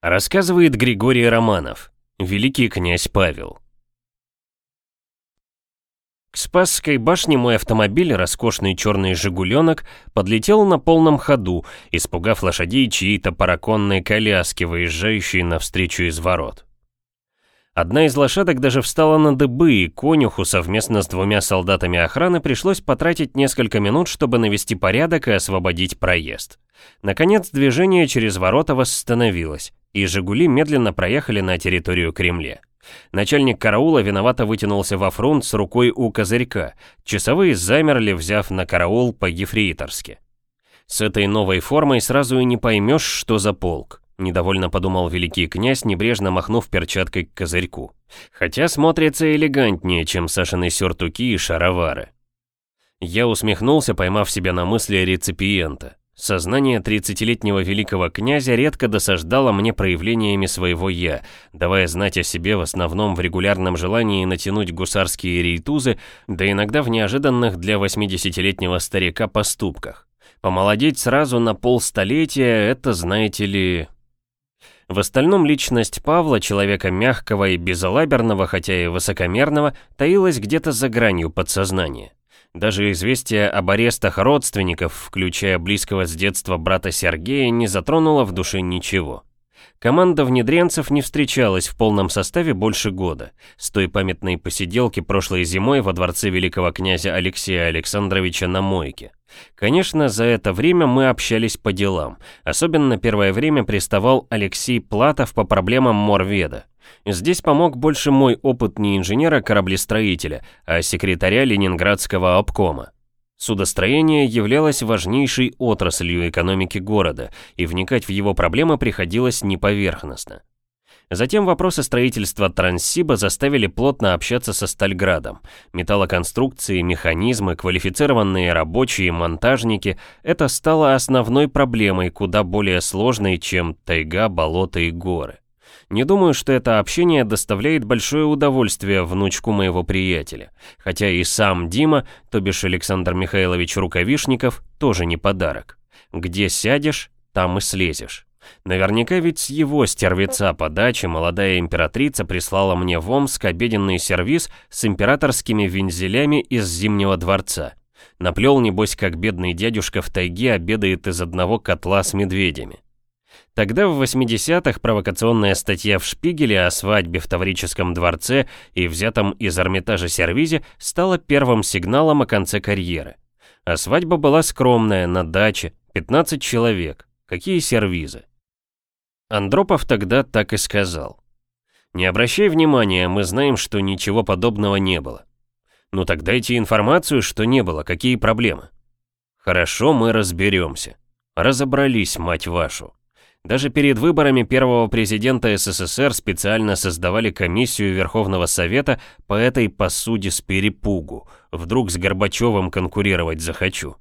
Рассказывает Григорий Романов, великий князь Павел. К Спасской башне мой автомобиль, роскошный черный «Жигуленок», подлетел на полном ходу, испугав лошадей чьей-то параконной коляски, выезжающей навстречу из ворот. Одна из лошадок даже встала на дыбы, и конюху совместно с двумя солдатами охраны пришлось потратить несколько минут, чтобы навести порядок и освободить проезд. Наконец, движение через ворота восстановилось и «Жигули» медленно проехали на территорию Кремля. Начальник караула виновато вытянулся во фронт с рукой у козырька. Часовые замерли, взяв на караул по-ефрейторски. С этой новой формой сразу и не поймешь, что за полк. Недовольно подумал великий князь, небрежно махнув перчаткой к козырьку. Хотя смотрится элегантнее, чем Сашины сюртуки и шаровары. Я усмехнулся, поймав себя на мысли реципиента. Сознание 30-летнего великого князя редко досаждало мне проявлениями своего «я», давая знать о себе в основном в регулярном желании натянуть гусарские рейтузы, да иногда в неожиданных для 80-летнего старика поступках. Помолодеть сразу на полстолетия – это, знаете ли... В остальном личность Павла, человека мягкого и безалаберного, хотя и высокомерного, таилась где-то за гранью подсознания. Даже известие об арестах родственников, включая близкого с детства брата Сергея, не затронуло в душе ничего. Команда внедренцев не встречалась в полном составе больше года, с той памятной посиделки прошлой зимой во дворце великого князя Алексея Александровича на Мойке. Конечно, за это время мы общались по делам. Особенно первое время приставал Алексей Платов по проблемам Морведа. Здесь помог больше мой опыт не инженера-кораблестроителя, а секретаря Ленинградского обкома. Судостроение являлось важнейшей отраслью экономики города, и вникать в его проблемы приходилось не поверхностно. Затем вопросы строительства Транссиба заставили плотно общаться со Стальградом. Металлоконструкции, механизмы, квалифицированные рабочие, монтажники – это стало основной проблемой, куда более сложной, чем тайга, болото и горы. Не думаю, что это общение доставляет большое удовольствие внучку моего приятеля. Хотя и сам Дима, то бишь Александр Михайлович Рукавишников, тоже не подарок. Где сядешь, там и слезешь. Наверняка ведь с его стервеца подачи молодая императрица прислала мне в Омск обеденный сервиз с императорскими вензелями из Зимнего дворца. Наплел, небось, как бедный дядюшка в тайге обедает из одного котла с медведями. Тогда в 80-х провокационная статья в Шпигеле о свадьбе в Таврическом дворце и взятом из Эрмитажа сервизе стала первым сигналом о конце карьеры. А свадьба была скромная, на даче, 15 человек. Какие сервизы? Андропов тогда так и сказал. «Не обращай внимания, мы знаем, что ничего подобного не было». «Ну так дайте информацию, что не было, какие проблемы?» «Хорошо, мы разберемся». Разобрались, мать вашу. Даже перед выборами первого президента СССР специально создавали комиссию Верховного Совета по этой посуде с перепугу. Вдруг с Горбачевым конкурировать захочу.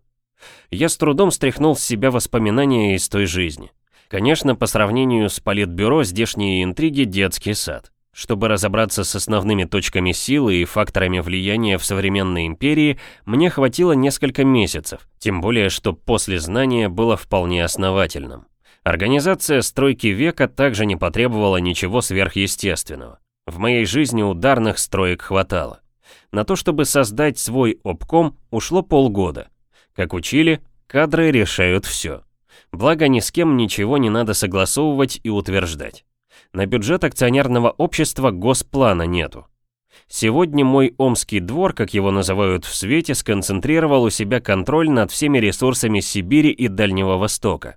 Я с трудом стряхнул с себя воспоминания из той жизни. Конечно, по сравнению с политбюро здешние интриги – детский сад. Чтобы разобраться с основными точками силы и факторами влияния в современной империи, мне хватило несколько месяцев, тем более, что после знания было вполне основательным. Организация стройки века также не потребовала ничего сверхъестественного. В моей жизни ударных строек хватало. На то, чтобы создать свой обком, ушло полгода. Как учили, кадры решают все. Благо, ни с кем ничего не надо согласовывать и утверждать. На бюджет акционерного общества госплана нету. Сегодня мой омский двор, как его называют в свете, сконцентрировал у себя контроль над всеми ресурсами Сибири и Дальнего Востока.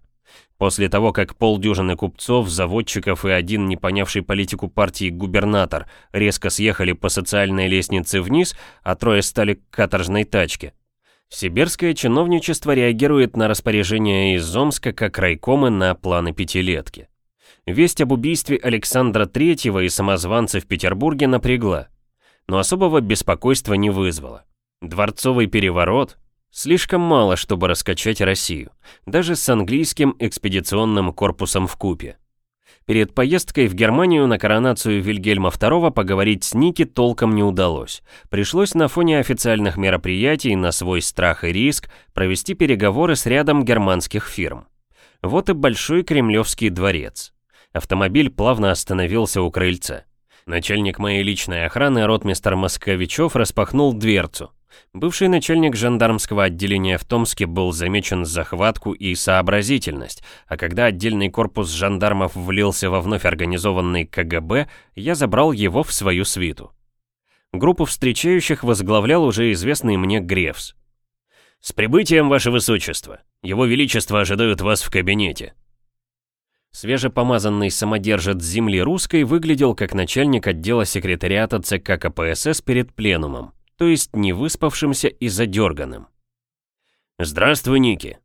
После того, как полдюжины купцов, заводчиков и один не понявший политику партии губернатор резко съехали по социальной лестнице вниз, а трое стали к каторжной тачке. Сибирское чиновничество реагирует на распоряжение из Омска как райкомы на планы пятилетки. Весть об убийстве Александра Третьего и самозванца в Петербурге напрягла, но особого беспокойства не вызвала. Дворцовый переворот, Слишком мало, чтобы раскачать Россию, даже с английским экспедиционным корпусом в купе. Перед поездкой в Германию на коронацию Вильгельма II поговорить с Ники толком не удалось. Пришлось на фоне официальных мероприятий на свой страх и риск провести переговоры с рядом германских фирм. Вот и Большой Кремлевский дворец. Автомобиль плавно остановился у крыльца. Начальник моей личной охраны, ротмистер Московичев, распахнул дверцу. Бывший начальник жандармского отделения в Томске был замечен за хватку и сообразительность, а когда отдельный корпус жандармов влился во вновь организованный КГБ, я забрал его в свою свиту. Группу встречающих возглавлял уже известный мне Гревс. «С прибытием, Ваше Высочество! Его Величество ожидают вас в кабинете!» Свежепомазанный самодержец земли русской выглядел как начальник отдела секретариата ЦК КПСС перед пленумом, то есть не выспавшимся и задерганным. «Здравствуй, Ники!»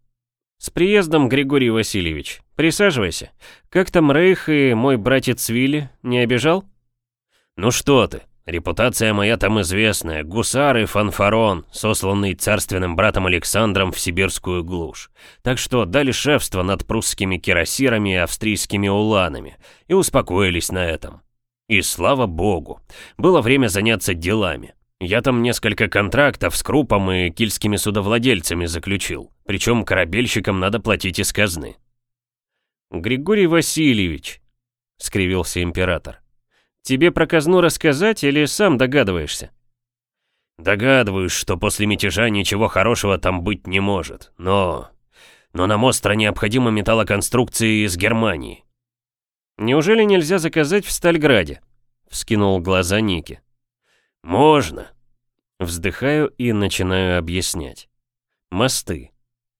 «С приездом, Григорий Васильевич. Присаживайся. Как там Рейх и мой братец Вилли? Не обижал?» «Ну что ты, Репутация моя там известная. Гусар и фанфарон, сосланный царственным братом Александром в сибирскую глушь. Так что дали шефство над прусскими кирасирами и австрийскими уланами. И успокоились на этом. И слава богу, было время заняться делами. Я там несколько контрактов с Крупом и кильскими судовладельцами заключил. Причем корабельщикам надо платить из казны. «Григорий Васильевич», — скривился император, Тебе про казну рассказать или сам догадываешься? Догадываюсь, что после мятежа ничего хорошего там быть не может, но... Но нам остро необходимы металлоконструкции из Германии. Неужели нельзя заказать в Стальграде? Вскинул глаза Ники. Можно. Вздыхаю и начинаю объяснять. Мосты.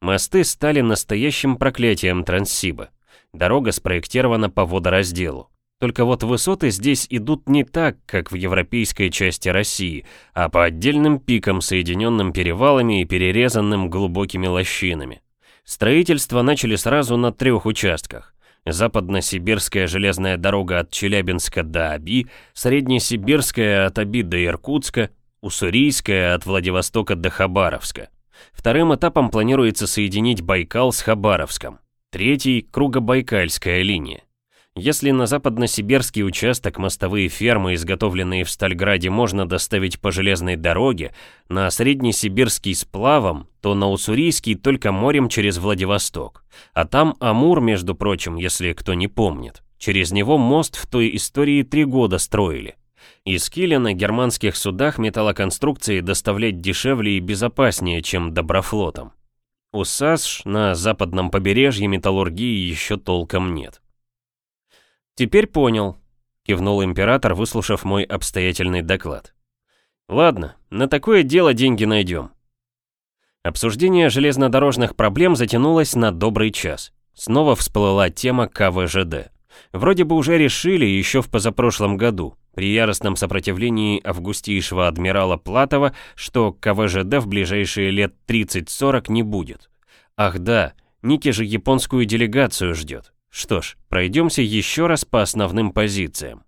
Мосты стали настоящим проклятием Транссиба. Дорога спроектирована по водоразделу. Только вот высоты здесь идут не так, как в европейской части России, а по отдельным пикам, соединенным перевалами и перерезанным глубокими лощинами. Строительство начали сразу на трех участках. Западно-сибирская железная дорога от Челябинска до Аби, Среднесибирская от Аби до Иркутска, Уссурийская от Владивостока до Хабаровска. Вторым этапом планируется соединить Байкал с Хабаровском. Третий – Кругобайкальская линия. Если на западно-сибирский участок мостовые фермы, изготовленные в Стальграде, можно доставить по железной дороге, на среднесибирский сплавом, то на уссурийский только морем через Владивосток. А там Амур, между прочим, если кто не помнит. Через него мост в той истории три года строили. Из Киля на германских судах металлоконструкции доставлять дешевле и безопаснее, чем доброфлотом. У САСШ на западном побережье металлургии еще толком нет. «Теперь понял», — кивнул император, выслушав мой обстоятельный доклад. «Ладно, на такое дело деньги найдем». Обсуждение железнодорожных проблем затянулось на добрый час. Снова всплыла тема КВЖД. Вроде бы уже решили еще в позапрошлом году, при яростном сопротивлении августейшего адмирала Платова, что КВЖД в ближайшие лет 30-40 не будет. Ах да, Ники же японскую делегацию ждет. Что ж, пройдемся еще раз по основным позициям.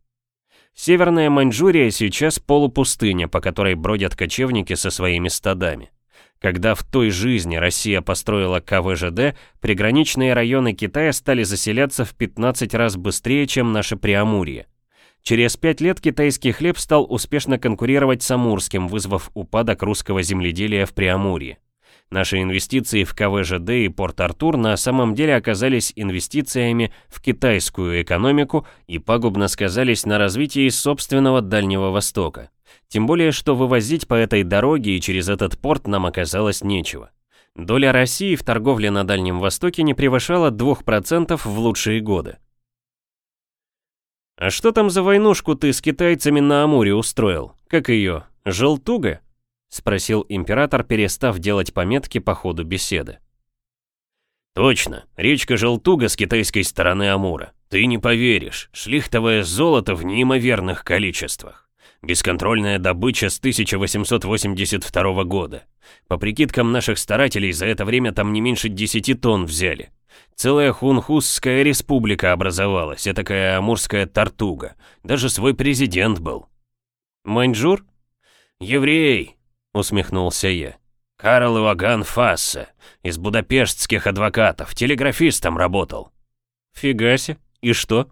Северная Маньчжурия сейчас полупустыня, по которой бродят кочевники со своими стадами. Когда в той жизни Россия построила КВЖД, приграничные районы Китая стали заселяться в 15 раз быстрее, чем наше Преамурье. Через пять лет китайский хлеб стал успешно конкурировать с амурским, вызвав упадок русского земледелия в Преамурье. Наши инвестиции в КВЖД и Порт-Артур на самом деле оказались инвестициями в китайскую экономику и пагубно сказались на развитии собственного Дальнего Востока. Тем более, что вывозить по этой дороге и через этот порт нам оказалось нечего. Доля России в торговле на Дальнем Востоке не превышала 2% в лучшие годы. «А что там за войнушку ты с китайцами на Амуре устроил? Как ее? Желтуга?» — спросил император, перестав делать пометки по ходу беседы. «Точно, речка Желтуга с китайской стороны Амура. Ты не поверишь, шлихтовое золото в неимоверных количествах. Бесконтрольная добыча с 1882 года. По прикидкам наших старателей, за это время там не меньше 10 тонн взяли. Целая хунхузская республика образовалась, такая амурская тартуга. Даже свой президент был. Маньчжур? Еврей, усмехнулся я. Карл Иоганн Фассе, из будапештских адвокатов, телеграфистом работал. Фигаси, и что?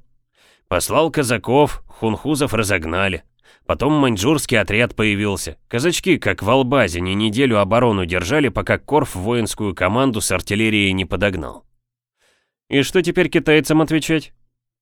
Послал казаков, хунхузов разогнали. Потом маньчжурский отряд появился. Казачки, как в Албазине, неделю оборону держали, пока Корф воинскую команду с артиллерией не подогнал. И что теперь китайцам отвечать?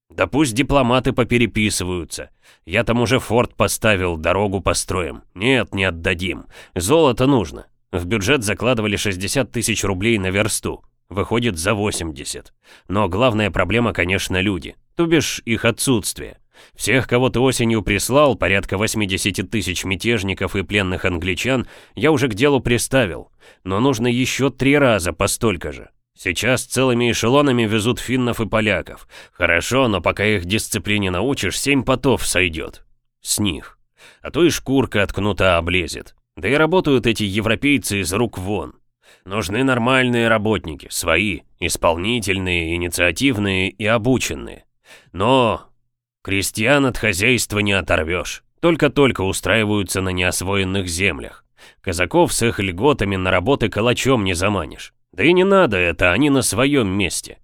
Да пусть дипломаты попереписываются. Я там уже форт поставил, дорогу построим. Нет, не отдадим. Золото нужно. В бюджет закладывали 60 тысяч рублей на версту. Выходит за 80. Но главная проблема, конечно, люди. То бишь их отсутствие. Всех, кого ты осенью прислал, порядка 80 тысяч мятежников и пленных англичан, я уже к делу приставил. Но нужно еще три раза по столько же. Сейчас целыми эшелонами везут финнов и поляков. Хорошо, но пока их дисциплине научишь, семь потов сойдет. С них. А то и шкурка от кнута облезет. Да и работают эти европейцы из рук вон. Нужны нормальные работники, свои, исполнительные, инициативные и обученные. Но крестьян от хозяйства не оторвешь. Только-только устраиваются на неосвоенных землях. Казаков с их льготами на работы калачом не заманишь. Да и не надо это, они на своем месте.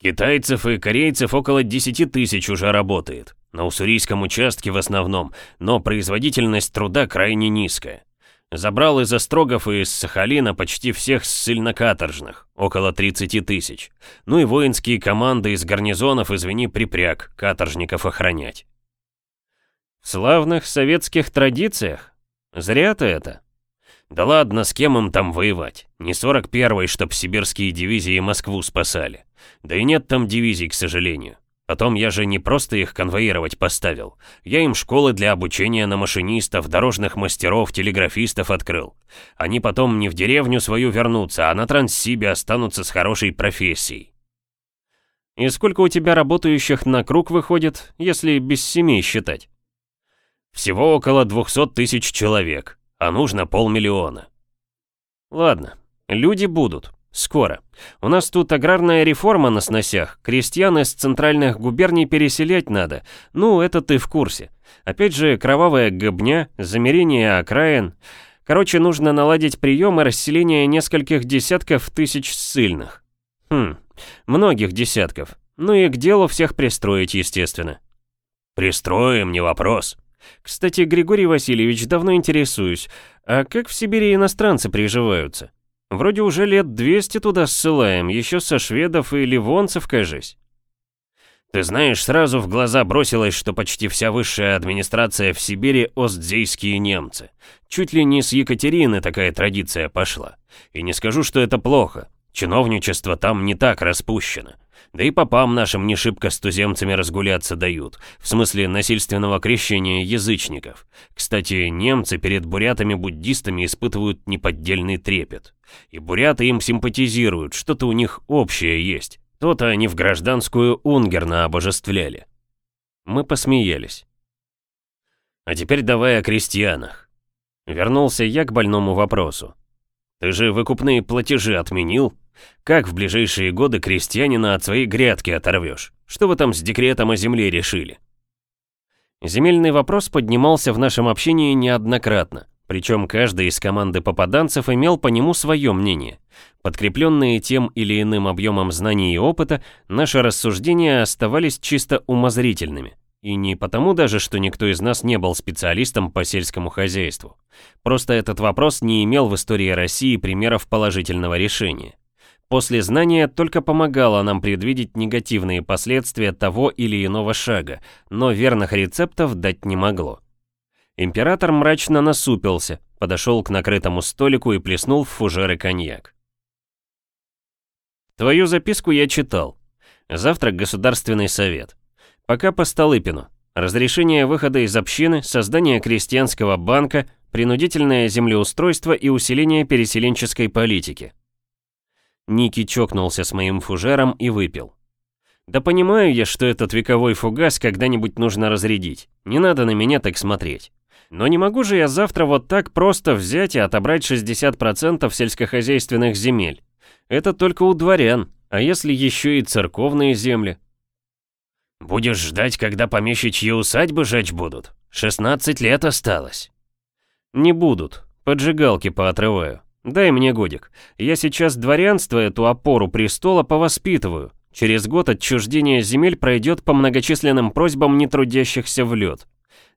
Китайцев и корейцев около 10 тысяч уже работает. На уссурийском участке в основном, но производительность труда крайне низкая. Забрал из Острогов и из Сахалина почти всех ссыльно-каторжных, около 30 тысяч. Ну и воинские команды из гарнизонов, извини, припряг, каторжников охранять. В славных советских традициях? Зря ты это. Да ладно, с кем им там воевать? Не 41-й, чтоб сибирские дивизии Москву спасали. Да и нет там дивизий, к сожалению. Потом я же не просто их конвоировать поставил. Я им школы для обучения на машинистов, дорожных мастеров, телеграфистов открыл. Они потом не в деревню свою вернутся, а на Транссибе останутся с хорошей профессией. И сколько у тебя работающих на круг выходит, если без семей считать? Всего около 200 тысяч человек а нужно полмиллиона. Ладно, люди будут. Скоро. У нас тут аграрная реформа на сносях. Крестьян из центральных губерний переселять надо. Ну, это ты в курсе. Опять же, кровавая гобня, замерение окраин. Короче, нужно наладить прием и расселение нескольких десятков тысяч ссыльных. Хм, многих десятков. Ну и к делу всех пристроить, естественно. Пристроим, не вопрос. Кстати, Григорий Васильевич, давно интересуюсь, а как в Сибири иностранцы приживаются? Вроде уже лет 200 туда ссылаем, еще со шведов и ливонцев, кажись. Ты знаешь, сразу в глаза бросилось, что почти вся высшая администрация в Сибири остзейские немцы. Чуть ли не с Екатерины такая традиция пошла. И не скажу, что это плохо. Чиновничество там не так распущено. Да и попам нашим не шибко с туземцами разгуляться дают, в смысле насильственного крещения язычников. Кстати, немцы перед бурятами-буддистами испытывают неподдельный трепет. И буряты им симпатизируют, что-то у них общее есть. То-то они в гражданскую Унгерна обожествляли. Мы посмеялись. А теперь давай о крестьянах. Вернулся я к больному вопросу. Ты же выкупные платежи отменил? Как в ближайшие годы крестьянина от своей грядки оторвешь? Что вы там с декретом о земле решили? Земельный вопрос поднимался в нашем общении неоднократно, причем каждый из команды попаданцев имел по нему свое мнение. Подкрепленные тем или иным объемом знаний и опыта, наши рассуждения оставались чисто умозрительными. И не потому даже, что никто из нас не был специалистом по сельскому хозяйству. Просто этот вопрос не имел в истории России примеров положительного решения. После знания только помогало нам предвидеть негативные последствия того или иного шага, но верных рецептов дать не могло. Император мрачно насупился, подошел к накрытому столику и плеснул в фужеры коньяк. Твою записку я читал. Завтра Государственный совет. Пока по Столыпину. Разрешение выхода из общины, создание крестьянского банка, принудительное землеустройство и усиление переселенческой политики. Ники чокнулся с моим фужером и выпил. Да понимаю я, что этот вековой фугас когда-нибудь нужно разрядить. Не надо на меня так смотреть. Но не могу же я завтра вот так просто взять и отобрать 60% сельскохозяйственных земель. Это только у дворян, а если еще и церковные земли? Будешь ждать, когда помещичьи усадьбы жечь будут? 16 лет осталось. Не будут, поджигалки поотрываю. Дай мне годик. Я сейчас дворянство, эту опору престола, повоспитываю. Через год отчуждение земель пройдет по многочисленным просьбам нетрудящихся в лед.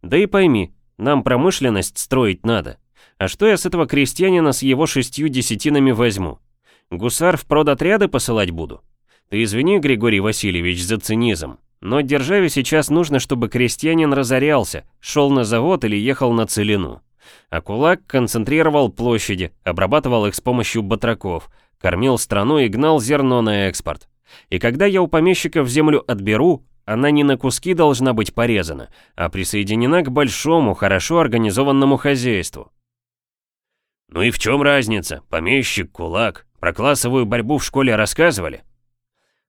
Да и пойми, нам промышленность строить надо. А что я с этого крестьянина с его шестью десятинами возьму? Гусар в продотряды посылать буду? Ты извини, Григорий Васильевич, за цинизм. но державе сейчас нужно, чтобы крестьянин разорялся, шел на завод или ехал на целину. А кулак концентрировал площади, обрабатывал их с помощью батраков, кормил страну и гнал зерно на экспорт. И когда я у помещиков землю отберу, она не на куски должна быть порезана, а присоединена к большому, хорошо организованному хозяйству. Ну и в чем разница? Помещик, кулак. Про классовую борьбу в школе рассказывали?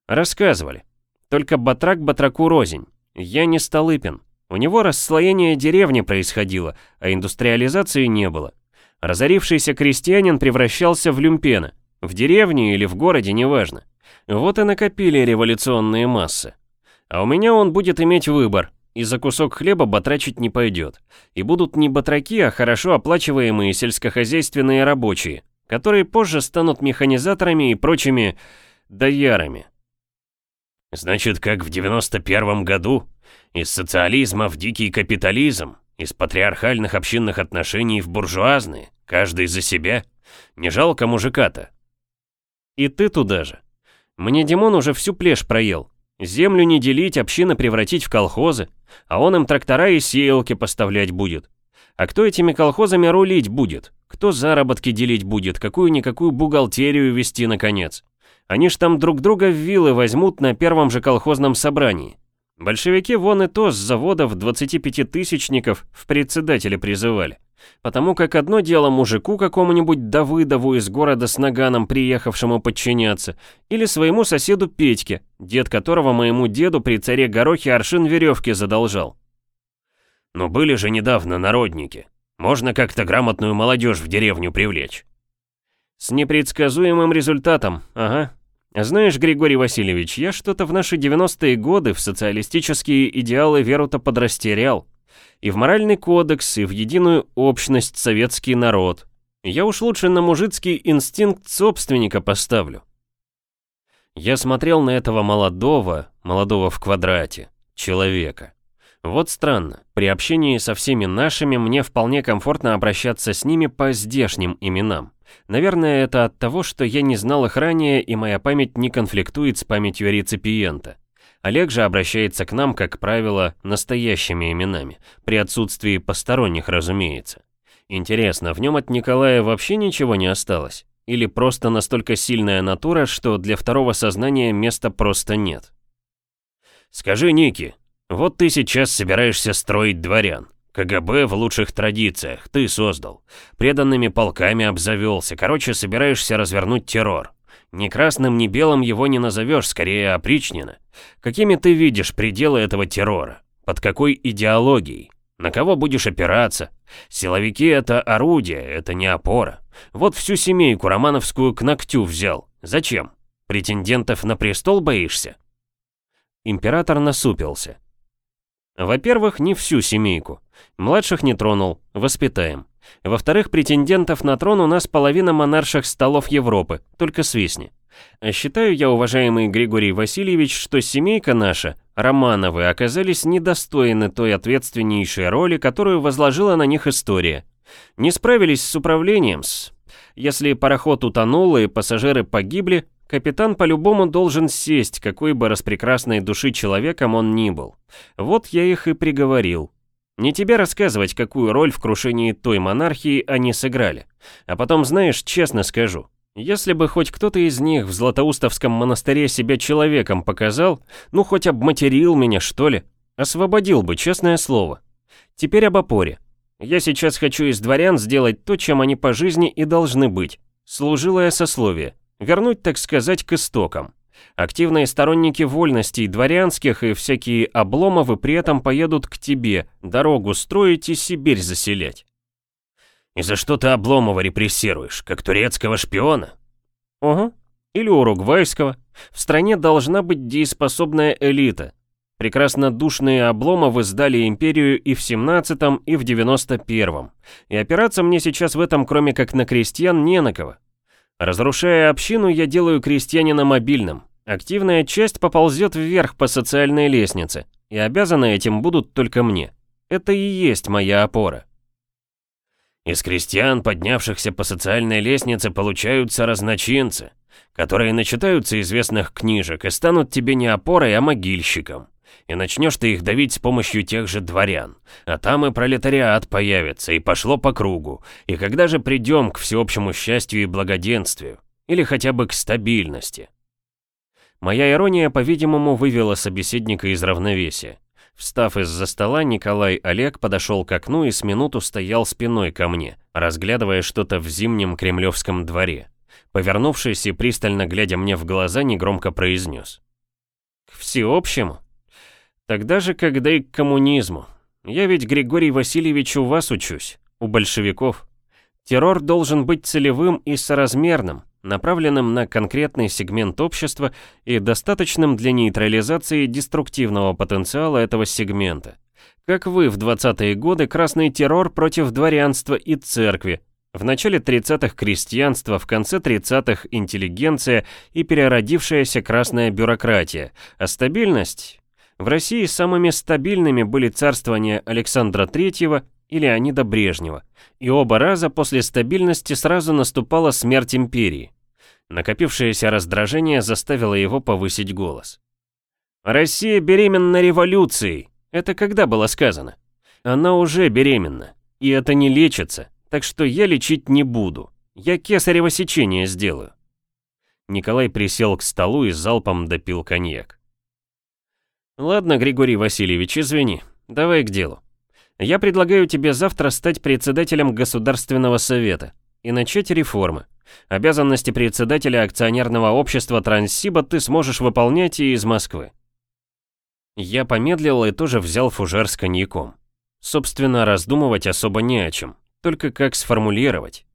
Рассказывали. Только батрак батраку рознь. Я не Столыпин. У него расслоение деревни происходило, а индустриализации не было. Разорившийся крестьянин превращался в люмпена. В деревне или в городе, неважно. Вот и накопили революционные массы. А у меня он будет иметь выбор, и за кусок хлеба батрачить не пойдет. И будут не батраки, а хорошо оплачиваемые сельскохозяйственные рабочие, которые позже станут механизаторами и прочими доярами. Значит, как в 91 году? Из социализма в дикий капитализм? Из патриархальных общинных отношений в буржуазные? Каждый за себя? Не жалко мужика-то? И ты туда же. Мне Димон уже всю плешь проел. Землю не делить, общины превратить в колхозы, а он им трактора и сеялки поставлять будет. А кто этими колхозами рулить будет? Кто заработки делить будет? Какую-никакую бухгалтерию вести, наконец? Они ж там друг друга в вилы возьмут на первом же колхозном собрании. Большевики вон и то с заводов 25-тысячников в председатели призывали. Потому как одно дело мужику какому-нибудь Давыдову из города с наганом приехавшему подчиняться, или своему соседу Петьке, дед которого моему деду при царе Горохе аршин веревки задолжал. Но были же недавно народники. Можно как-то грамотную молодежь в деревню привлечь. С непредсказуемым результатом, ага. Знаешь, Григорий Васильевич, я что-то в наши 90-е годы в социалистические идеалы веру-то подрастерял и в моральный кодекс, и в единую общность советский народ. Я уж лучше на мужицкий инстинкт собственника поставлю. Я смотрел на этого молодого, молодого в квадрате, человека. Вот странно, при общении со всеми нашими мне вполне комфортно обращаться с ними по здешним именам. Наверное, это от того, что я не знал их ранее, и моя память не конфликтует с памятью реципиента. Олег же обращается к нам, как правило, настоящими именами, при отсутствии посторонних, разумеется. Интересно, в нем от Николая вообще ничего не осталось? Или просто настолько сильная натура, что для второго сознания места просто нет? Скажи, Ники, вот ты сейчас собираешься строить дворян. КГБ в лучших традициях, ты создал. Преданными полками обзавелся, короче, собираешься развернуть террор. Ни красным, ни белым его не назовешь, скорее опричнено. Какими ты видишь пределы этого террора? Под какой идеологией? На кого будешь опираться? Силовики — это орудие, это не опора. Вот всю семейку романовскую к ногтю взял. Зачем? Претендентов на престол боишься? Император насупился. Во-первых, не всю семейку. Младших не тронул, воспитаем. Во-вторых, претендентов на трон у нас половина монарших столов Европы, только свистни. А считаю я, уважаемый Григорий Васильевич, что семейка наша, Романовы, оказались недостойны той ответственнейшей роли, которую возложила на них история. Не справились с управлением с... Если пароход утонул и пассажиры погибли, капитан по-любому должен сесть, какой бы распрекрасной души человеком он ни был. Вот я их и приговорил. Не тебе рассказывать, какую роль в крушении той монархии они сыграли. А потом, знаешь, честно скажу, если бы хоть кто-то из них в Златоустовском монастыре себя человеком показал, ну хоть обматерил меня, что ли, освободил бы, честное слово. Теперь об опоре. Я сейчас хочу из дворян сделать то, чем они по жизни и должны быть. Служилое сословие. Вернуть, так сказать, к истокам. Активные сторонники вольностей дворянских и всякие обломовы при этом поедут к тебе, дорогу строить и Сибирь заселять. И за что ты Обломова репрессируешь, как турецкого шпиона? Угу. Или уругвайского. В стране должна быть дееспособная элита. Прекрасно душные Обломовы сдали империю и в 17-м, и в 91-м. И опираться мне сейчас в этом, кроме как на крестьян, не на кого. Разрушая общину, я делаю крестьянина мобильным. Активная часть поползет вверх по социальной лестнице, и обязаны этим будут только мне. Это и есть моя опора. Из крестьян, поднявшихся по социальной лестнице, получаются разночинцы, которые начитаются известных книжек и станут тебе не опорой, а могильщиком. И начнешь ты их давить с помощью тех же дворян. А там и пролетариат появится, и пошло по кругу. И когда же придем к всеобщему счастью и благоденствию? Или хотя бы к стабильности? Моя ирония, по-видимому, вывела собеседника из равновесия. Встав из-за стола, Николай Олег подошел к окну и с минуту стоял спиной ко мне, разглядывая что-то в зимнем кремлевском дворе. Повернувшись и пристально глядя мне в глаза, негромко произнес. «К всеобщему? Тогда же, когда и к коммунизму. Я ведь, Григорий Васильевич, у вас учусь, у большевиков. Террор должен быть целевым и соразмерным, направленным на конкретный сегмент общества и достаточным для нейтрализации деструктивного потенциала этого сегмента. Как вы в 20-е годы красный террор против дворянства и церкви, в начале 30-х крестьянство, в конце 30-х интеллигенция и переродившаяся красная бюрократия, а стабильность? В России самыми стабильными были царствования Александра III и Леонида Брежнева, и оба раза после стабильности сразу наступала смерть империи. Накопившееся раздражение заставило его повысить голос. «Россия беременна революцией. Это когда было сказано? Она уже беременна. И это не лечится, так что я лечить не буду. Я кесарево сечение сделаю». Николай присел к столу и залпом допил коньяк. «Ладно, Григорий Васильевич, извини. Давай к делу. Я предлагаю тебе завтра стать председателем Государственного совета и начать реформы. Обязанности председателя акционерного общества Транссиба ты сможешь выполнять и из Москвы. Я помедлил и тоже взял фужер с коньяком. Собственно, раздумывать особо не о чем, только как сформулировать.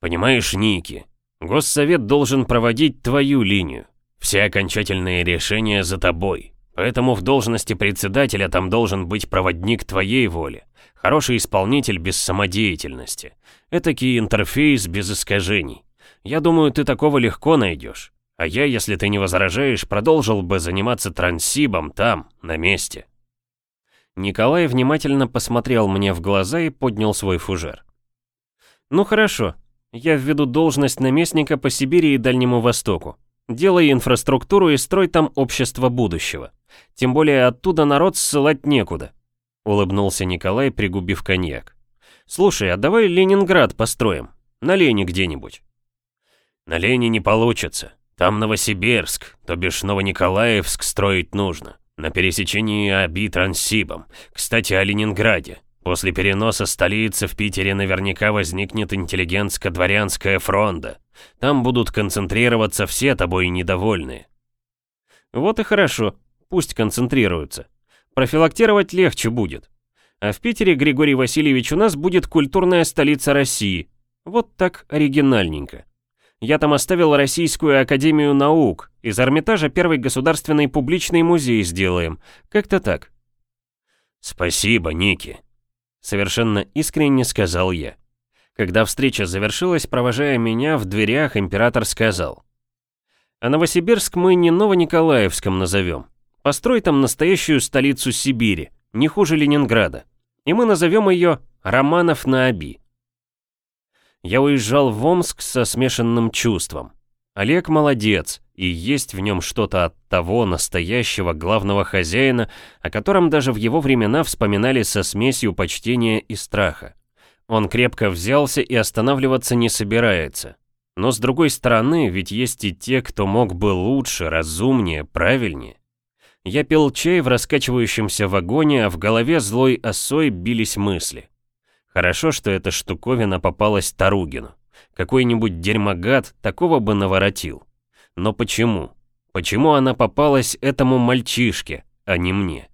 Понимаешь, Ники, Госсовет должен проводить твою линию. Все окончательные решения за тобой. Поэтому в должности председателя там должен быть проводник твоей воли. Хороший исполнитель без самодеятельности. Этакий интерфейс без искажений. Я думаю, ты такого легко найдешь. А я, если ты не возражаешь, продолжил бы заниматься трансибом там, на месте. Николай внимательно посмотрел мне в глаза и поднял свой фужер. «Ну хорошо, я введу должность наместника по Сибири и Дальнему Востоку. Делай инфраструктуру и строй там общество будущего. Тем более оттуда народ ссылать некуда», — улыбнулся Николай, пригубив коньяк. Слушай, а давай Ленинград построим. На Лене где-нибудь. На Лене не получится. Там Новосибирск, то бишь Новониколаевск строить нужно. На пересечении Аби Транссибом. Кстати, о Ленинграде. После переноса столицы в Питере наверняка возникнет интеллигентско-дворянская фронта. Там будут концентрироваться все тобой недовольные. Вот и хорошо, пусть концентрируются. Профилактировать легче будет. А в Питере, Григорий Васильевич, у нас будет культурная столица России. Вот так оригинальненько. Я там оставил Российскую Академию Наук. Из Эрмитажа первый государственный публичный музей сделаем. Как-то так. Спасибо, Ники. Совершенно искренне сказал я. Когда встреча завершилась, провожая меня, в дверях император сказал. А Новосибирск мы не Новониколаевском назовем. Построй там настоящую столицу Сибири не хуже Ленинграда. И мы назовем ее Романов на Оби. Я уезжал в Омск со смешанным чувством. Олег молодец, и есть в нем что-то от того настоящего главного хозяина, о котором даже в его времена вспоминали со смесью почтения и страха. Он крепко взялся и останавливаться не собирается. Но с другой стороны, ведь есть и те, кто мог бы лучше, разумнее, правильнее. Я пил чай в раскачивающемся вагоне, а в голове злой осой бились мысли. Хорошо, что эта штуковина попалась Таругину. Какой-нибудь дерьмогад такого бы наворотил. Но почему? Почему она попалась этому мальчишке, а не мне?